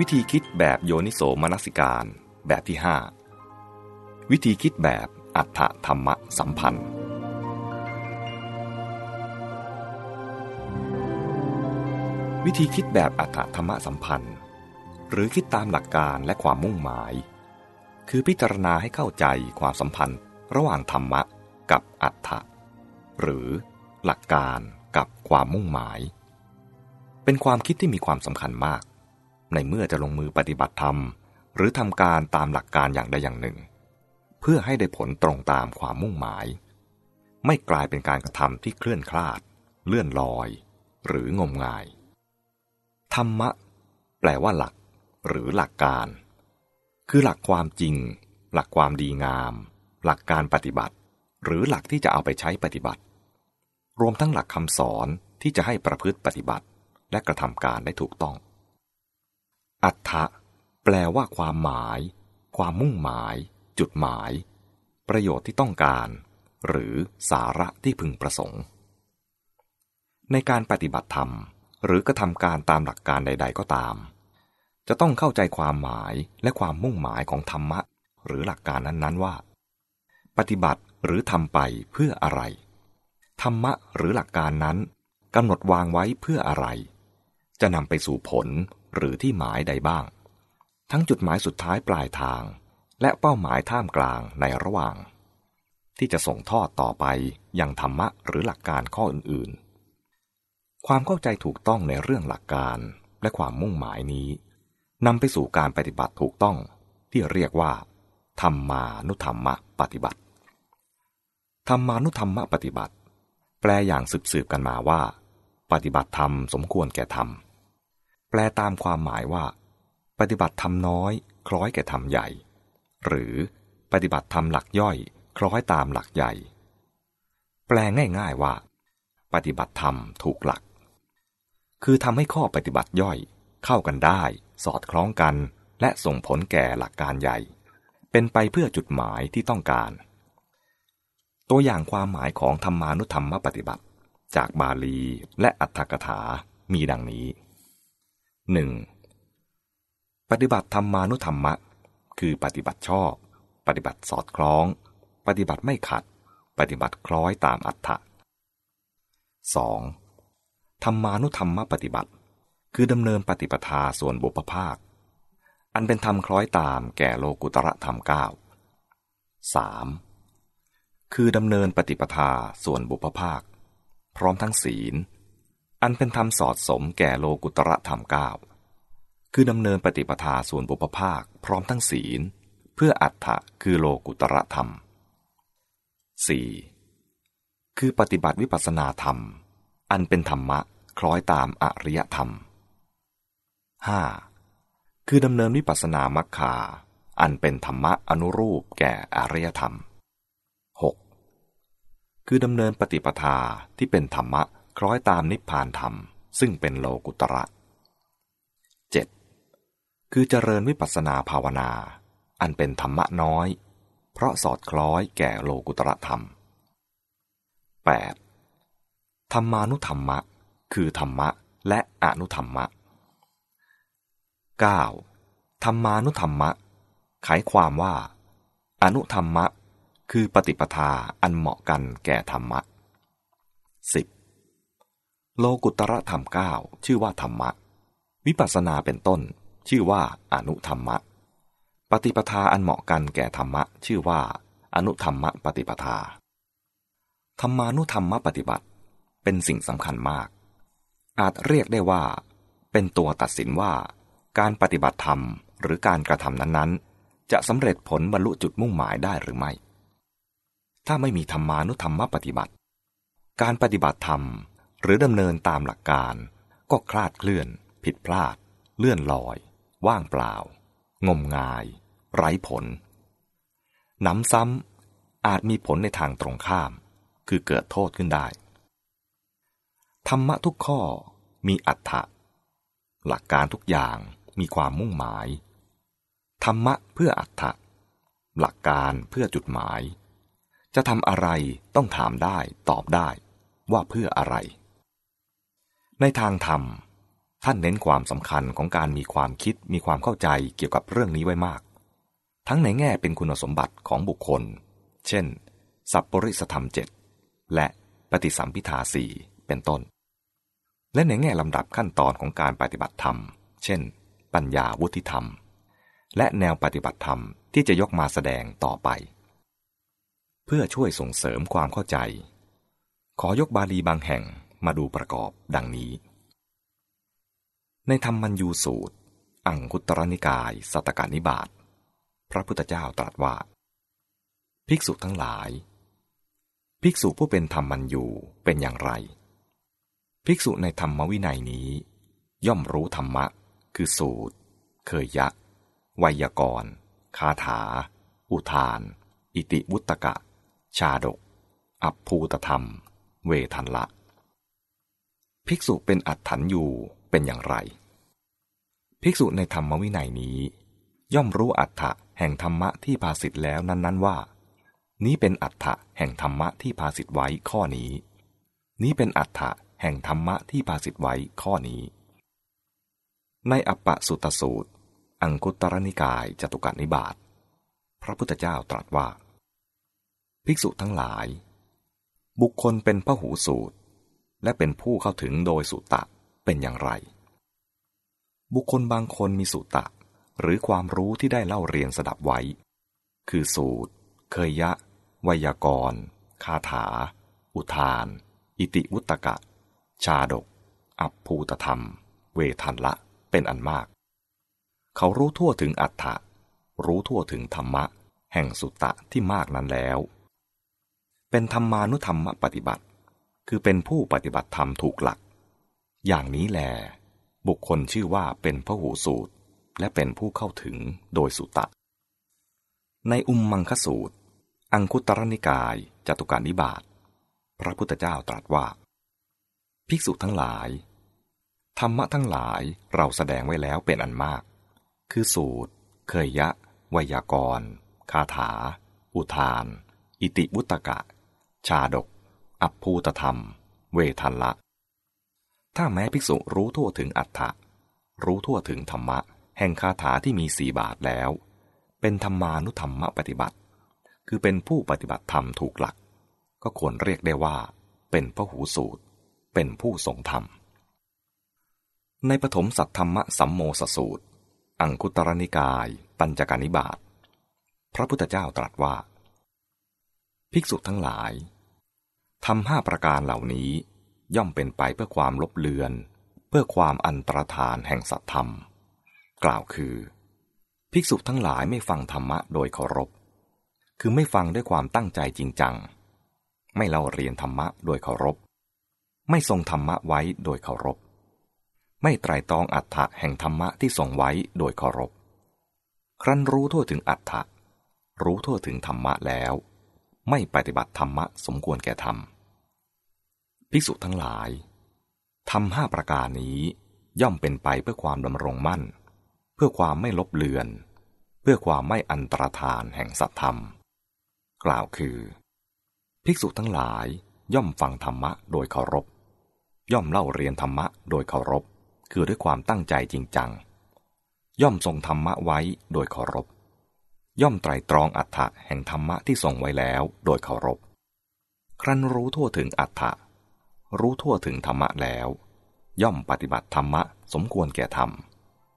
วิธีคิดแบบโยนิโสมนสิการ แบบที่ 5 วิธีคิดแบบอัฏฐธรรมสัมพันธ์ วิธีคิดแบบอัฏฐธรรมสัมพันธ์ หรือคิดตามหลักการและความมุ่งหมาย คือพิจารณาให้เข้าใจความสัมพันธ์ ระหว่างธรรมะกับอัฏฐะหรือหลักการกับความมุ่งหมาย เป็นความคิดที่มีความสำคัญมาก ในเมื่อจะลงมือปฏิบัติธรรม หรือทำการตามหลักการอย่างใดอย่างหนึ่ง เพื่อให้ได้ผลตรงตามความมุ่งหมาย ไม่กลายเป็นการกระทำที่เคลื่อนคลาด เลื่อนลอย หรืองมงาย ธรรมะ แปลว่าหลัก หรือหลักการ คือหลักความจริง หลักความดีงาม หลักการปฏิบัติ หรือหลักที่จะเอาไปใช้ปฏิบัติ รวมทั้งหลักคำสอนที่จะให้ประพฤติปฏิบัติ และกระทำการได้ถูกต้อง อัฏฐะแปลว่าความหมาย ความมุ่งหมาย จุดหมาย ประโยชน์ที่ต้องการ หรือสาระที่พึงประสงค์ ในการปฏิบัติธรรม หรือกระทำการตามหลักการใด ๆ ก็ตาม จะต้องเข้าใจความหมายและความมุ่งหมายของธรรมะ หรือหลักการนั้นๆว่า ปฏิบัติหรือทำไปเพื่ออะไร ธรรมะหรือหลักการนั้นกำหนดวางไว้เพื่ออะไร จะนำไปสู่ผลหรือที่หมายใดบ้าง ทั้งจุดหมายสุดท้ายปลายทาง และเป้าหมายท่ามกลางในระหว่าง ที่จะส่งทอดต่อไปยังธรรมะหรือหลักการข้ออื่นๆ ความเข้าใจถูกต้องในเรื่องหลักการและความมุ่งหมายนี้นำไปสู่การปฏิบัติถูกต้องที่เรียกว่า ธรรมานุธรรมะปฏิบัติ ธรรมานุธรรมะปฏิบัติ แปลอย่างสืบๆกันมาว่า ปฏิบัติธรรมสมควรแก่ธรรม แปลตามความหมายว่า ปฏิบัติธรรมน้อย คล้อยแก่ธรรมใหญ่ หรือปฏิบัติธรรมหลักย่อย คล้อยตามหลักใหญ่ แปลง่ายๆว่า ปฏิบัติธรรมถูกหลัก คือทำให้ข้อปฏิบัติย่อย เข้ากันได้ สอดคล้องกัน และส่งผลแก่หลักการใหญ่ เป็นไปเพื่อจุดหมายที่ต้องการ ตัวอย่างความหมายของธรรมานุธรรมปฏิบัติ จากบาลีและอัตถกถามีดังนี้ 1. ปฏิบัติธรรมานุธรรมะ คือปฏิบัติชอบ ปฏิบัติสอดคล้อง ปฏิบัติไม่ขัด ปฏิบัติคล้อยตามอัตถะ 2. ธรรมานุธรรมปฏิบัติ คือดำเนินปฏิปทาส่วนบุพภาค อันเป็นธรรมคล้อยตามแก่โลกุตระธรรมเก้า 3. คือดำเนินปฏิปทาส่วนบุพภาค พร้อมทั้งศีล อันเป็นธรรมสอดสมแก่โลกุตระธรรมเก้าคือดำเนินปฏิปทาส่วนบุพภาคพร้อมทั้งศีล เพื่ออัตถะคือโลกุตระธรรม 4. คือปฏิบัติวิปัสนาธรรม อันเป็นธรรมะคล้อยตามอริยธรรม 5. คือดำเนินวิปัสสนามัคคาอันเป็นธรรมะอนุรูปแก่อริยธรรม 6. คือดำเนินปฏิปทาที่เป็นธรรมะ คล้อยตามนิพพานธรรม ซึ่งเป็นโลกุตระ 7. คือเจริญวิปัสสนาภาวนา อันเป็นธรรมะน้อย เพราะสอดคล้อยแก่โลกุตระธรรม 8. ธรรมานุธรรมะ คือธรรมะและอนุธรรมะ 9. ธรรมานุธรรมะ ขายความว่า อนุธรรมะ คือปฏิปทาอันเหมาะกันแก่ธรรมะ 10. โลกุตระธรรมเก้าชื่อว่าธรรมะ วิปัสสนาเป็นต้น ชื่อว่าอนุธรรมะ ปฏิปทาอันเหมาะกันแก่ธรรมะ ชื่อว่า อนุธรรมะปฏิปทา ธรรมานุธรรมะปฏิบัติ เป็นสิ่งสำคัญมาก อาจเรียกได้ว่า เป็นตัวตัดสินว่า การปฏิบัติธรรมหรือการกระทำนั้นๆ จะสำเร็จผลบรรลุจุดมุ่งหมายได้หรือไม่ ถ้าไม่มีธรรมานุธรรมะปฏิบัติ การปฏิบัติธรรม หรือดำเนินตามหลักการ ก็คลาดเคลื่อน ผิดพลาด เลื่อนลอย ว่างเปล่า งมงาย ไร้ผลน้ำซ้ำอาจมีผลในทางตรงข้าม คือเกิดโทษขึ้นได้ ธรรมะทุกข้อมีอัตถะหลักการทุกอย่างมีความมุ่งหมาย ธรรมะเพื่ออัตถะหลักการเพื่อจุดหมาย จะทำอะไรต้องถามได้ตอบได้ว่าเพื่ออะไร ในทางธรรม ท่านเน้นความสำคัญของการมีความคิดมีความเข้าใจเกี่ยวกับเรื่องนี้ไว้มาก ทั้งในแง่เป็นคุณสมบัติของบุคคล เช่น สัพปริสธรรมเจ็ดและปฏิสัมพิทาสี่เป็นต้น และในแง่ลำดับขั้นตอนของการปฏิบัติธรรม เช่น ปัญญาวุฒิธรรม และแนวปฏิบัติธรรมที่จะยกมาแสดงต่อไป เพื่อช่วยส่งเสริมความเข้าใจ ขอยกบาลีบางแห่ง มาดูประกอบดังนี้ ในธรรมัญยูสูตร อังคุตรนิกาย สัตการนิบาตพระพุทธเจ้าตรัสว่า ภิกษุทั้งหลาย ภิกษุผู้เป็นธรรมัญยูเป็นอย่างไร ภิกษุในธรรมวินัยนี้ ย่อมรู้ธรรมะ คือสูตร เคยยะ ไวยากรณ์คาถา อุทาน อิติวุตกะ ชาดก อัปภูตธรรม เวทันละ ภิกษุเป็นอัตถันอยู่เป็นอย่างไร ภิกษุในธรรมวินัยนี้ ย่อมรู้อัตถะแห่งธรรมะที่ภาสิทธ์แล้วนั้น ๆ ว่า นี้เป็นอัตถะแห่งธรรมะที่ภาสิทธ์ไว้ข้อนี้ นี้เป็นอัตถะแห่งธรรมะที่ภาสิทธ์ไว้ข้อนี้ ในอัปปสุตสูตร อังคุตรนิกายจตุการนิบาตพระพุทธเจ้าตรัสว่า ภิกษุทั้งหลาย บุคคลเป็นพหูสูตร และเป็นผู้เข้าถึงโดยสุตะเป็นอย่างไร บุคคลบางคนมีสุตะ หรือความรู้ที่ได้เล่าเรียนสดับไว้ คือสูตร เคยยะ ไวยากรณ์คาถา อุทาน อิติวุตกะ ชาดก อัปภูตธรรม เวทันละเป็นอันมาก เขารู้ทั่วถึงอัฏฐะรู้ทั่วถึงธรรมะ แห่งสุตตะที่มากนั้นแล้ว เป็นธรรมานุธรรมปฏิบัติ คือเป็นผู้ปฏิบัติธรรมถูกหลัก อย่างนี้แล บุคคลชื่อว่าเป็นพระหูสูตร และเป็นผู้เข้าถึงโดยสุตตะ ในอุมมังคสูตร อังคุตรนิกายจตุการนิบาตพระพุทธเจ้าตรัสว่า ภิกษุทั้งหลาย ธรรมะทั้งหลายเราแสดงไว้แล้วเป็นอันมาก คือสูตร เคยยะ ไวยากร คาถา อุทาน อิติวุตกะ ชาดก อัปภูตธรรม เวทันละ ถ้าแม้ภิกษุรู้ทั่วถึงอัฏฐะรู้ทั่วถึงธรรมะ แห่งคาถาที่มีสีบาทแล้ว เป็นธรรมานุธรรมปฏิบัติ คือเป็นผู้ปฏิบัติธรรมถูกหลัก ก็ควรเรียกได้ว่า เป็นพระหูสูตร เป็นผู้ทรงธรรม ในปฐมสัตธรรมสัมโมสสูตร อังคุตรนิกาย ปัญจการนิบาตพระพุทธเจ้าตรัสว่า ภิกษุทั้งหลาย ทำห้าประการเหล่านี้ ย่อมเป็นไปเพื่อความลบเลือน เพื่อความอันตรธานแห่งสัตธรรม กล่าวคือ ภิกษุทั้งหลายไม่ฟังธรรมะโดยเคารพ คือไม่ฟังด้วยความตั้งใจจริงจัง ไม่เล่าเรียนธรรมะโดยเคารพ ไม่ทรงธรรมะไว้โดยเคารพ ไม่ไตรตรองอัฏฐะแห่งธรรมะที่ทรงไว้โดยเคารพ ครั้นรู้ทั่วถึงอัฏฐะรู้ทั่วถึงธรรมะแล้ว ไม่ปฏิบัติธรรมะสมควรแก่ธรรม ภิกษุทั้งหลายทำห้าประการนี้ย่อมเป็นไปเพื่อความดำรงมั่น เพื่อความไม่ลบเลือน เพื่อความไม่อันตรธานแห่งสัตธรรม กล่าวคือ ภิกษุทั้งหลายย่อมฟังธรรมะโดยเคารพ ย่อมเล่าเรียนธรรมะโดยเคารพ คือด้วยความตั้งใจจริงจัง ย่อมทรงธรรมะไว้โดยเคารพ ย่อมไตรตรองอัฏฐะแห่งธรรมะที่ทรงไว้แล้วโดยเคารพ ครั้นรู้ทั่วถึงอัฏฐะ รู้ทั่วถึงธรรมะแล้ว ย่อมปฏิบัติธรรมะสมควรแก่ธรรม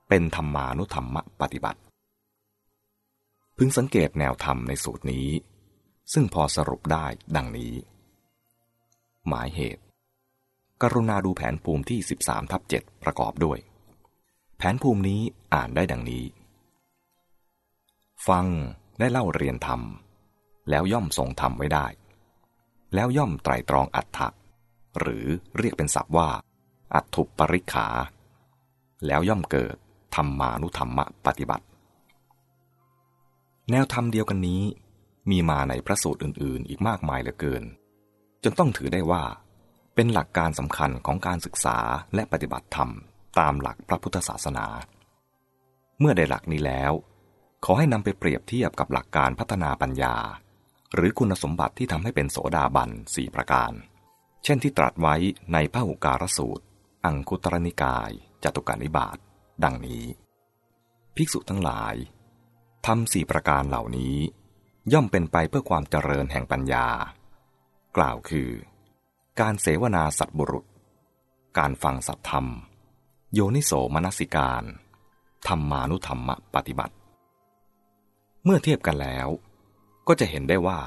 เป็นธรรมานุธรรมะปฏิบัติ พึงสังเกตแนวธรรมในสูตรนี้ ซึ่งพอสรุปได้ดังนี้ หมายเหตุ กรุณาดูแผนภูมิที่ 13ทับ7ประกอบด้วย แผนภูมินี้อ่านได้ดังนี้ ฟังได้เล่าเรียนธรรม แล้วย่อมทรงธรรมไว้ได้ แล้วย่อมไตรตรองอัฏฐะ หรือเรียกเป็นศัพท์ว่า อัตถุปริขา แล้วย่อมเกิดธรรมานุธรรมะปฏิบัติ แนวธรรมเดียวกันนี้ มีมาในพระสูตรอื่น ๆ อีกมากมายเหลือเกิน จนต้องถือได้ว่า เป็นหลักการสำคัญของการศึกษาและปฏิบัติธรรมตามหลักพระพุทธศาสนา เมื่อได้หลักนี้แล้ว ขอให้นำไปเปรียบเทียบกับหลักการพัฒนาปัญญา หรือคุณสมบัติที่ทำให้เป็นโสดาบันสี่ประการ เช่นที่ตรัสไว้ในพระหุการสูตร อังคุตรนิกายจจตุการนิบาตดังนี้ ภิกษุทั้งหลายทำสี่ประการเหล่านี้ ย่อมเป็นไปเพื่อความเจริญแห่งปัญญา กล่าวคือ การเสวนาสัตบุรุษ การฟังสัตธรรม โยนิโสมนสิการธรรมานุธรรมปฏิบัติ เมื่อเทียบกันแล้ว ก็จะเห็นได้ว่า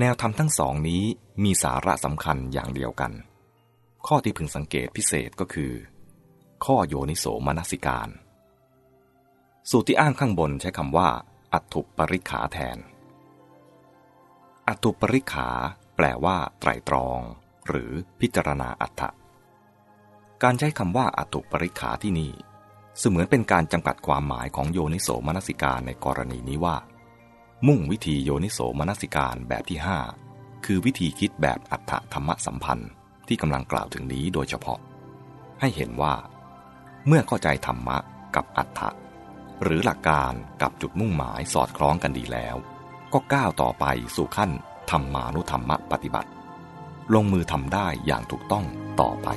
แนวธรรมทั้งสองนี้มีสาระสำคัญอย่างเดียวกัน ข้อที่พึงสังเกตพิเศษก็คือ ข้อโยนิโสมนสิการ สูตรที่อ้างข้างบนใช้คำว่า อัตถุปริขาแทน อัตถุปริขา แปลว่า ไตรตรอง หรือพิจารณาอัตถะการใช้คำว่าอัตถุปริขาที่นี่เสมือนเป็นการจำกัดความหมายของโยนิโสมนสิการในกรณีนี้ว่า มุ่งวิธีโยนิโสมนสิการแบบที่ 5 คือวิธีคิดแบบอัตถธรรมสัมพันธ์ที่กำลังกล่าวถึงนี้โดยเฉพาะ ให้เห็นว่า เมื่อเข้าใจธรรมะกับอัตถะหรือหลักการกับจุดมุ่งหมายสอดคล้องกันดีแล้ว ก็ก้าวต่อไปสู่ขั้นธรรมานุธรรมะปฏิบัติ ลงมือทำได้อย่างถูกต้องต่อไป